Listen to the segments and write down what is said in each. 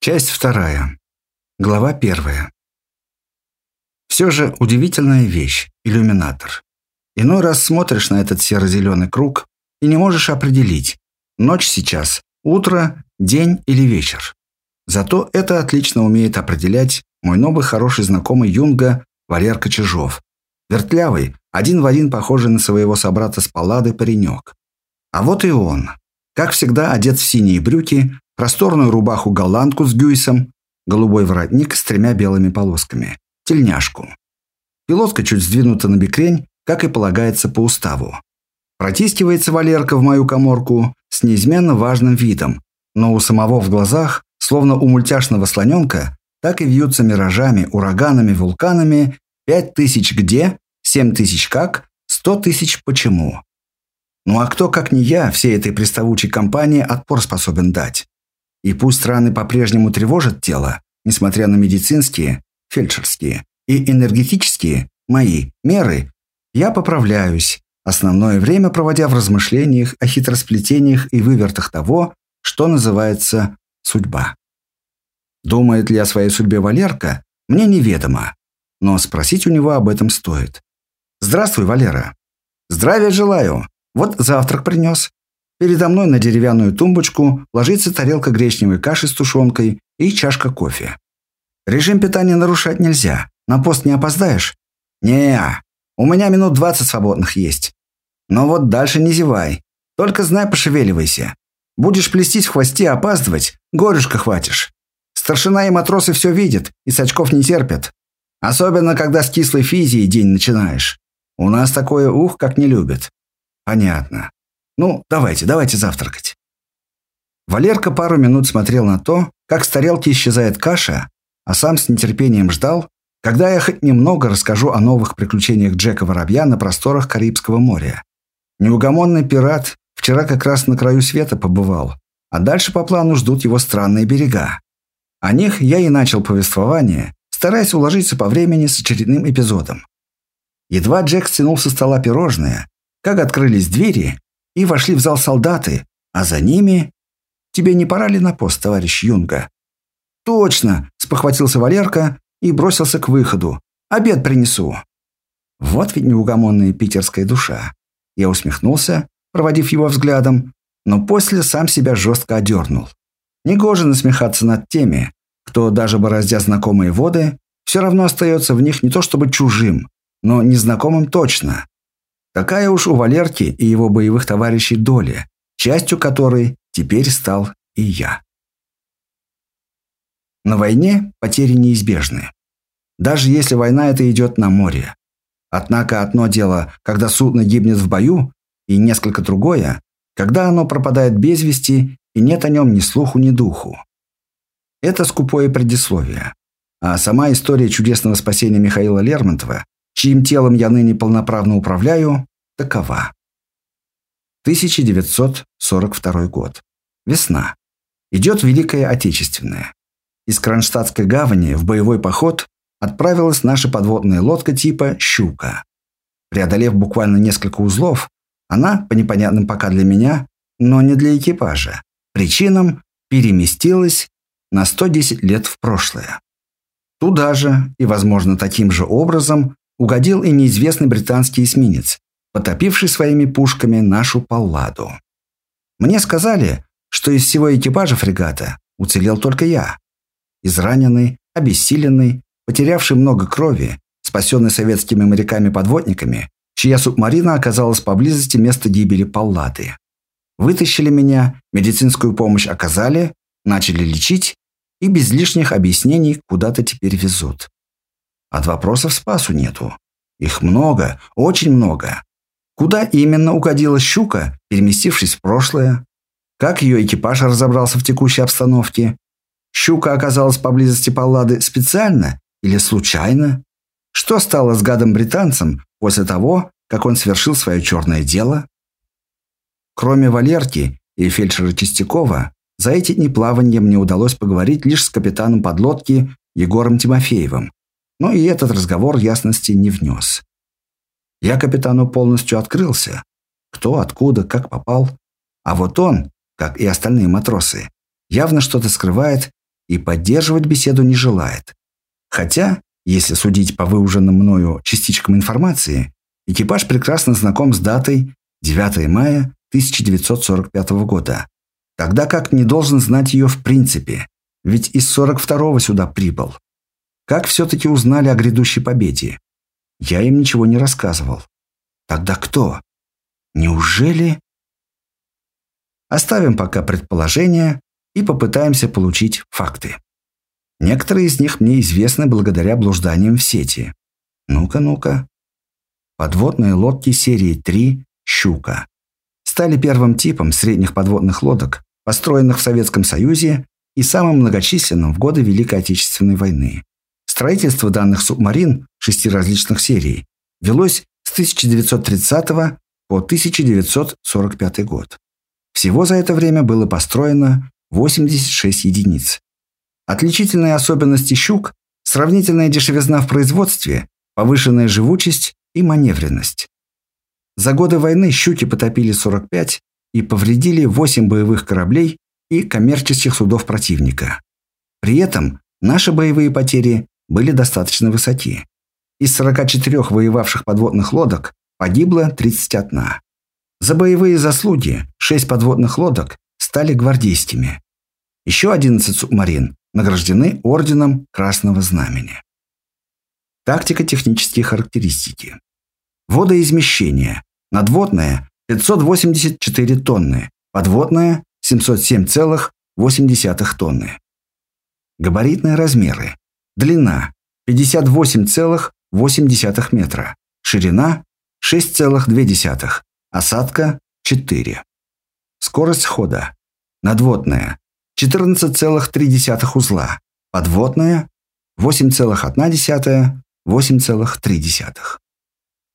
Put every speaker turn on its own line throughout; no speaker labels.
Часть вторая. Глава первая. Все же удивительная вещь – иллюминатор. Иной раз смотришь на этот серо-зеленый круг и не можешь определить, ночь сейчас, утро, день или вечер. Зато это отлично умеет определять мой новый хороший знакомый Юнга Валерка Чижов. Вертлявый, один в один похожий на своего собрата с паллады паренек. А вот и он. Как всегда, одет в синие брюки, просторную рубаху-голландку с гюйсом, голубой воротник с тремя белыми полосками, тельняшку. Пилотка чуть сдвинута на бекрень, как и полагается по уставу. Протискивается Валерка в мою коморку с неизменно важным видом, но у самого в глазах, словно у мультяшного слоненка, так и вьются миражами, ураганами, вулканами пять тысяч где, семь тысяч как, сто тысяч почему. Ну а кто, как не я, всей этой приставучей компании отпор способен дать? И пусть раны по-прежнему тревожат тело, несмотря на медицинские, фельдшерские и энергетические, мои меры, я поправляюсь, основное время проводя в размышлениях о хитросплетениях и вывертах того, что называется судьба. Думает ли о своей судьбе Валерка, мне неведомо, но спросить у него об этом стоит. «Здравствуй, Валера». «Здравия желаю. Вот завтрак принес. Передо мной на деревянную тумбочку ложится тарелка гречневой каши с тушенкой и чашка кофе. Режим питания нарушать нельзя. На пост не опоздаешь? не у меня минут двадцать свободных есть. Но вот дальше не зевай. Только знай, пошевеливайся. Будешь плестись в хвосте, опаздывать, горюшка хватишь. Старшина и матросы все видят и с не терпят. Особенно, когда с кислой физией день начинаешь. У нас такое ух, как не любят. Понятно. Ну, давайте, давайте завтракать. Валерка пару минут смотрел на то, как с тарелки исчезает каша, а сам с нетерпением ждал, когда я хоть немного расскажу о новых приключениях Джека Воробья на просторах Карибского моря. Неугомонный пират вчера как раз на краю света побывал, а дальше по плану ждут его странные берега. О них я и начал повествование, стараясь уложиться по времени с очередным эпизодом. Едва Джек стянул со стола пирожное, как открылись двери, и вошли в зал солдаты, а за ними... Тебе не пора ли на пост, товарищ Юнга? Точно, спохватился Валерка и бросился к выходу. Обед принесу. Вот ведь неугомонная питерская душа. Я усмехнулся, проводив его взглядом, но после сам себя жестко одернул. Негоже насмехаться над теми, кто, даже бороздя знакомые воды, все равно остается в них не то чтобы чужим, но незнакомым точно. Какая уж у Валерки и его боевых товарищей доля, частью которой теперь стал и я. На войне потери неизбежны. Даже если война эта идет на море. Однако одно дело, когда судно гибнет в бою, и несколько другое, когда оно пропадает без вести и нет о нем ни слуху, ни духу. Это скупое предисловие. А сама история чудесного спасения Михаила Лермонтова чьим телом я ныне полноправно управляю, такова. 1942 год. Весна. Идет Великая Отечественная. Из Кронштадтской гавани в боевой поход отправилась наша подводная лодка типа «Щука». Преодолев буквально несколько узлов, она, по непонятным пока для меня, но не для экипажа, причинам переместилась на 110 лет в прошлое. Туда же и, возможно, таким же образом угодил и неизвестный британский эсминец, потопивший своими пушками нашу палладу. Мне сказали, что из всего экипажа фрегата уцелел только я. Израненный, обессиленный, потерявший много крови, спасенный советскими моряками-подводниками, чья субмарина оказалась поблизости места гибели паллады. Вытащили меня, медицинскую помощь оказали, начали лечить и без лишних объяснений куда-то теперь везут. От вопросов спасу нету. Их много, очень много. Куда именно угодила щука, переместившись в прошлое? Как ее экипаж разобрался в текущей обстановке? Щука оказалась поблизости Паллады специально или случайно? Что стало с гадом-британцем после того, как он совершил свое черное дело? Кроме Валерки и фельдшера Чистякова, за эти дни плавания мне удалось поговорить лишь с капитаном подлодки Егором Тимофеевым, но и этот разговор ясности не внес. Я капитану полностью открылся. Кто, откуда, как попал. А вот он, как и остальные матросы, явно что-то скрывает и поддерживать беседу не желает. Хотя, если судить по выуженным мною частичкам информации, экипаж прекрасно знаком с датой 9 мая 1945 года, тогда как не должен знать ее в принципе, ведь из 42-го сюда прибыл. Как все-таки узнали о грядущей победе? Я им ничего не рассказывал. Тогда кто? Неужели... Оставим пока предположения и попытаемся получить факты. Некоторые из них мне известны благодаря блужданиям в сети. Ну-ка, ну-ка. Подводные лодки серии 3 «Щука» стали первым типом средних подводных лодок, построенных в Советском Союзе и самым многочисленным в годы Великой Отечественной войны. Строительство данных субмарин шести различных серий велось с 1930 по 1945 год. Всего за это время было построено 86 единиц. Отличительные особенности щук – сравнительная дешевизна в производстве, повышенная живучесть и маневренность. За годы войны щуки потопили 45 и повредили 8 боевых кораблей и коммерческих судов противника. При этом наши боевые потери были достаточно высоки. Из 44 воевавших подводных лодок погибло 31. За боевые заслуги 6 подводных лодок стали гвардейскими. Еще 11 субмарин награждены орденом Красного Знамени. Тактико-технические характеристики. Водоизмещение. Надводное 584 тонны, подводное 707,8 тонны. Габаритные размеры. Длина 58,8 метра. Ширина 6,2. Осадка 4. Скорость хода. Надводная 14,3 узла. Подводная 8,1, 8,3.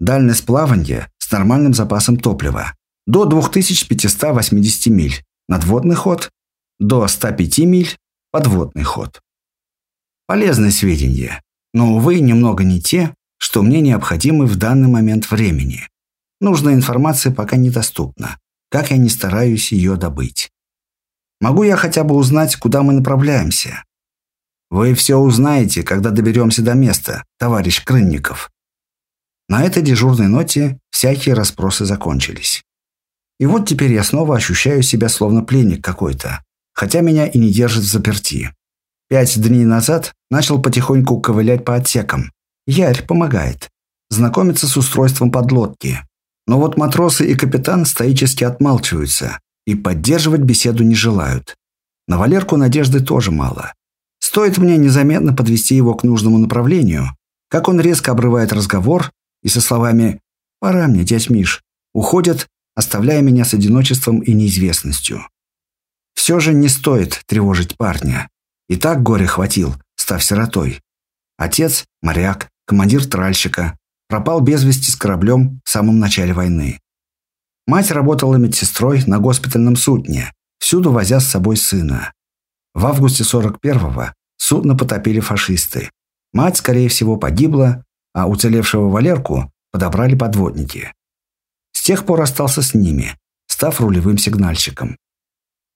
Дальность плавания с нормальным запасом топлива до 2580 миль. Надводный ход до 105 миль. Подводный ход. Полезные сведения, но, увы, немного не те, что мне необходимы в данный момент времени. Нужная информация пока недоступна, как я не стараюсь ее добыть. Могу я хотя бы узнать, куда мы направляемся? Вы все узнаете, когда доберемся до места, товарищ Крынников. На этой дежурной ноте всякие расспросы закончились. И вот теперь я снова ощущаю себя словно пленник какой-то, хотя меня и не держит в заперти. Пять дней назад начал потихоньку ковылять по отсекам. Ярь помогает. Знакомиться с устройством подлодки. Но вот матросы и капитан стоически отмалчиваются и поддерживать беседу не желают. На Валерку надежды тоже мало. Стоит мне незаметно подвести его к нужному направлению, как он резко обрывает разговор и со словами «Пора мне, дядь Миш», уходит, оставляя меня с одиночеством и неизвестностью. Все же не стоит тревожить парня. И так горе хватил, став сиротой. Отец – моряк, командир тральщика, пропал без вести с кораблем в самом начале войны. Мать работала медсестрой на госпитальном судне, всюду возя с собой сына. В августе 41-го судно потопили фашисты. Мать, скорее всего, погибла, а уцелевшего Валерку подобрали подводники. С тех пор остался с ними, став рулевым сигнальщиком.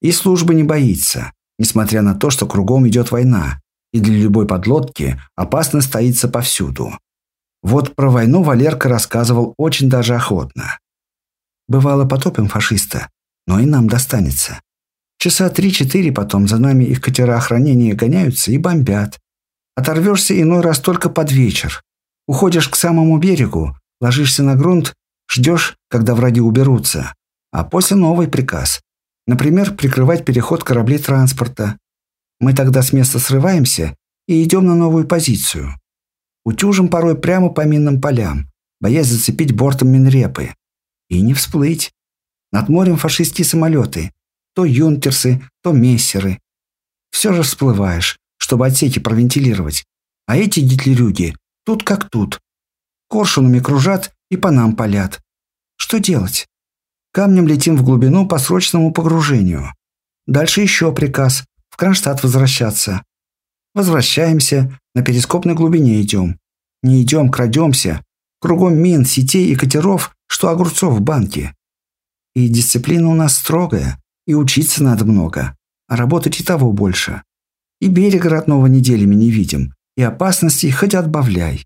И службы не боится, несмотря на то, что кругом идет война, и для любой подлодки опасность стоится повсюду. Вот про войну Валерка рассказывал очень даже охотно. Бывало, потопим фашиста, но и нам достанется. Часа три-четыре потом за нами их катера охранения гоняются и бомбят. Оторвешься иной раз только под вечер. Уходишь к самому берегу, ложишься на грунт, ждешь, когда враги уберутся. А после новый приказ. Например, прикрывать переход кораблей транспорта. Мы тогда с места срываемся и идем на новую позицию. Утюжим порой прямо по минным полям, боясь зацепить бортом минрепы. И не всплыть. Над морем фашистские самолеты. То юнкерсы, то мессеры. Все же всплываешь, чтобы отсеки провентилировать. А эти гитлерюги тут как тут. Коршунами кружат и по нам палят. Что делать? Камнем летим в глубину по срочному погружению. Дальше еще приказ. В Кронштадт возвращаться. Возвращаемся, на перископной глубине идем. Не идем, крадемся. Кругом мин, сетей и катеров, что огурцов в банке. И дисциплина у нас строгая, и учиться надо много, а работать и того больше. И берега родного неделями не видим, и опасностей хоть отбавляй.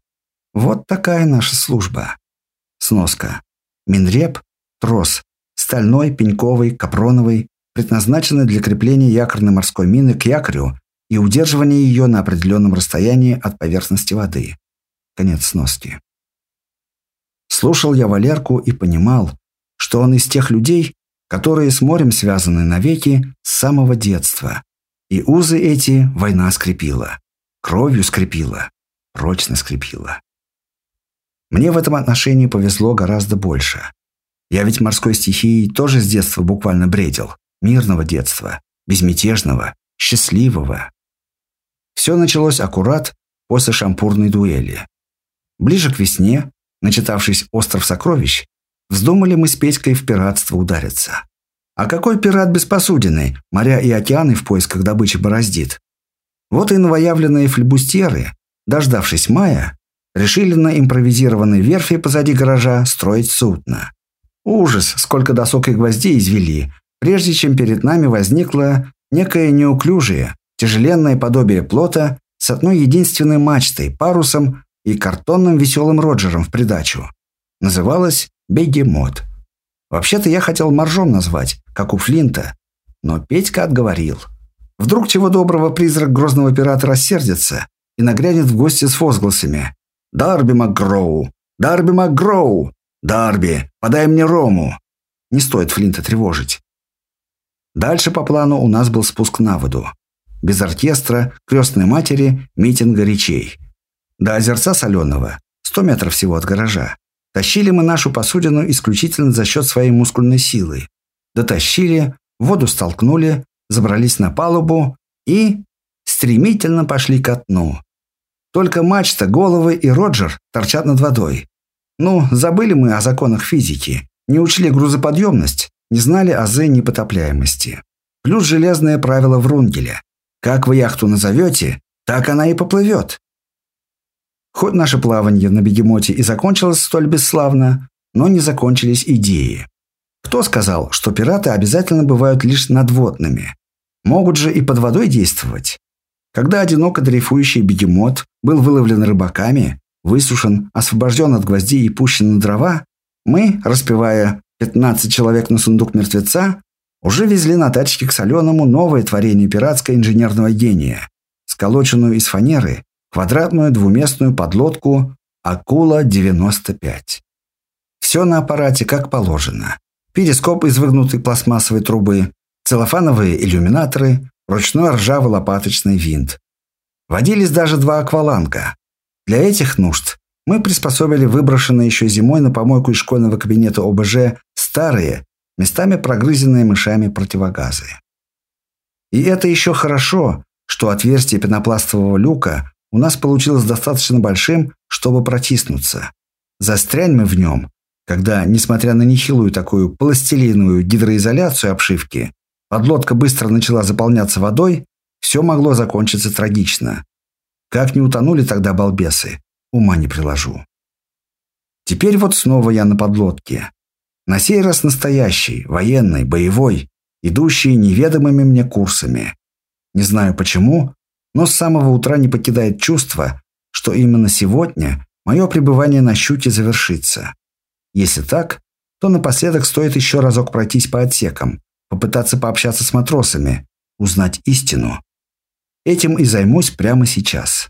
Вот такая наша служба. Сноска. Минреп, трос, стальной, пеньковый, капроновый, предназначенный для крепления якорной морской мины к якорю и удерживания ее на определенном расстоянии от поверхности воды. Конец сноски. Слушал я Валерку и понимал, что он из тех людей, которые с морем связаны навеки с самого детства. И узы эти война скрепила, кровью скрепила, прочно скрепила. Мне в этом отношении повезло гораздо больше. Я ведь морской стихией тоже с детства буквально бредил. Мирного детства, безмятежного, счастливого. Все началось аккурат после шампурной дуэли. Ближе к весне, начитавшись «Остров сокровищ», вздумали мы с Петькой в пиратство удариться. А какой пират без посудины, моря и океаны в поисках добычи бороздит? Вот и новоявленные флебустеры, дождавшись мая, решили на импровизированной верфи позади гаража строить судно. Ужас, сколько досок и гвоздей извели, прежде чем перед нами возникло некое неуклюжее, тяжеленное подобие плота с одной единственной мачтой, парусом и картонным веселым Роджером в придачу. Называлось «Бегемот». Вообще-то я хотел моржом назвать, как у Флинта, но Петька отговорил. Вдруг чего доброго призрак грозного пирата рассердится и нагрянет в гости с возгласами «Дарби МакГроу! Дарби МакГроу! Дарби, подай мне рому!» Не стоит Флинта тревожить. Дальше по плану у нас был спуск на воду. Без оркестра, крестной матери, митинга речей. До озерца Соленого, 100 метров всего от гаража. Тащили мы нашу посудину исключительно за счет своей мускульной силы. Дотащили, воду столкнули, забрались на палубу и стремительно пошли ко дну. Только мачта, головы и Роджер торчат над водой. Ну, забыли мы о законах физики, не учли грузоподъемность, не знали азы непотопляемости. Плюс железное правило Врунгеля. Как вы яхту назовете, так она и поплывет. Хоть наше плавание на бегемоте и закончилось столь бесславно, но не закончились идеи. Кто сказал, что пираты обязательно бывают лишь надводными? Могут же и под водой действовать. Когда одиноко дрейфующий бегемот был выловлен рыбаками, высушен, освобожден от гвоздей и пущен на дрова, мы, распевая «15 человек на сундук мертвеца», уже везли на тачке к соленому новое творение пиратско-инженерного гения, сколоченную из фанеры, квадратную двуместную подлодку «Акула-95». Все на аппарате как положено. Перископ из выгнутой пластмассовой трубы, целлофановые иллюминаторы, ручной ржавый лопаточный винт. Водились даже два акваланга. Для этих нужд мы приспособили выброшенные еще зимой на помойку из школьного кабинета ОБЖ старые, местами прогрызенные мышами противогазы. И это еще хорошо, что отверстие пенопластового люка у нас получилось достаточно большим, чтобы протиснуться. Застрянь мы в нем, когда, несмотря на нехилую такую пластилиновую гидроизоляцию обшивки, подлодка быстро начала заполняться водой, все могло закончиться трагично. Как не утонули тогда балбесы, ума не приложу. Теперь вот снова я на подлодке. На сей раз настоящий, военный, боевой, идущий неведомыми мне курсами. Не знаю почему, но с самого утра не покидает чувство, что именно сегодня мое пребывание на щуке завершится. Если так, то напоследок стоит еще разок пройтись по отсекам, попытаться пообщаться с матросами, узнать истину. Этим и займусь прямо сейчас.